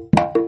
you